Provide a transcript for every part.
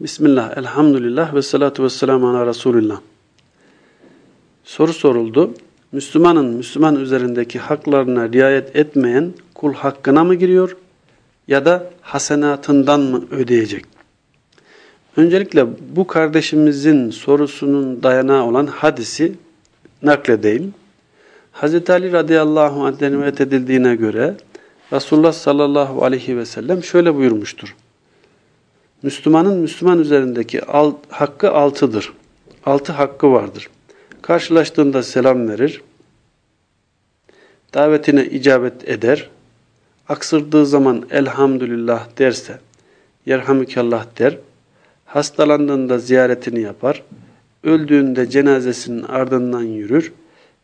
Bismillah, elhamdülillah ve salatu ve selamu ala Resulillah. Soru soruldu. Müslümanın Müslüman üzerindeki haklarına riayet etmeyen kul hakkına mı giriyor ya da hasenatından mı ödeyecek? Öncelikle bu kardeşimizin sorusunun dayanağı olan hadisi nakledeyim. Hz. Ali radıyallahu anh'den rivayet edildiğine göre Resulullah sallallahu aleyhi ve sellem şöyle buyurmuştur. Müslümanın Müslüman üzerindeki alt, hakkı altıdır. Altı hakkı vardır. Karşılaştığında selam verir, davetine icabet eder, aksırdığı zaman elhamdülillah derse, yerhamükallah der, hastalandığında ziyaretini yapar, öldüğünde cenazesinin ardından yürür,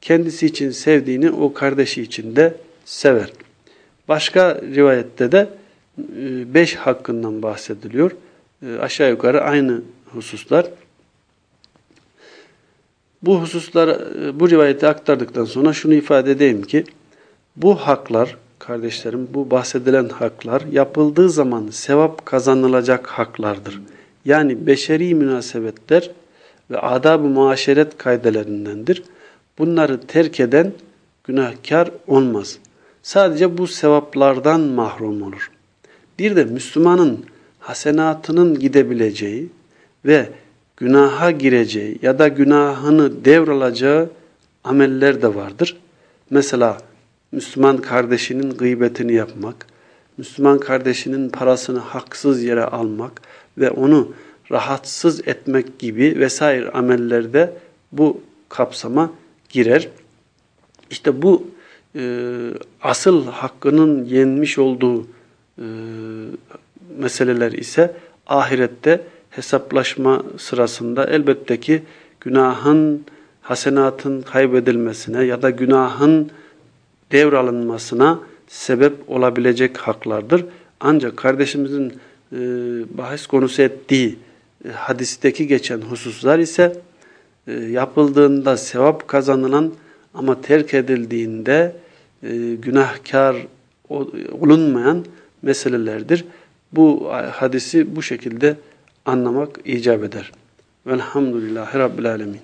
kendisi için sevdiğini o kardeşi için de sever. Başka rivayette de beş hakkından bahsediliyor. E, aşağı yukarı aynı hususlar. Bu hususlar, e, bu rivayeti aktardıktan sonra şunu ifade edeyim ki, bu haklar, kardeşlerim, bu bahsedilen haklar yapıldığı zaman sevap kazanılacak haklardır. Yani beşeri münasebetler ve adab-ı muaşeret kaydelerindendir. Bunları terk eden günahkar olmaz. Sadece bu sevaplardan mahrum olur. Bir de Müslümanın hasenatının gidebileceği ve günaha gireceği ya da günahını devralacağı ameller de vardır. Mesela Müslüman kardeşinin gıybetini yapmak, Müslüman kardeşinin parasını haksız yere almak ve onu rahatsız etmek gibi vesaire amellerde bu kapsama girer. İşte bu e, asıl hakkının yenmiş olduğu meseleler ise ahirette hesaplaşma sırasında elbette ki günahın, hasenatın kaybedilmesine ya da günahın devralınmasına sebep olabilecek haklardır. Ancak kardeşimizin e, bahis konusu ettiği e, hadisteki geçen hususlar ise e, yapıldığında sevap kazanılan ama terk edildiğinde e, günahkar olunmayan meselelerdir. Bu hadisi bu şekilde anlamak icap eder. Velhamdülillahi Rabbil Alemin.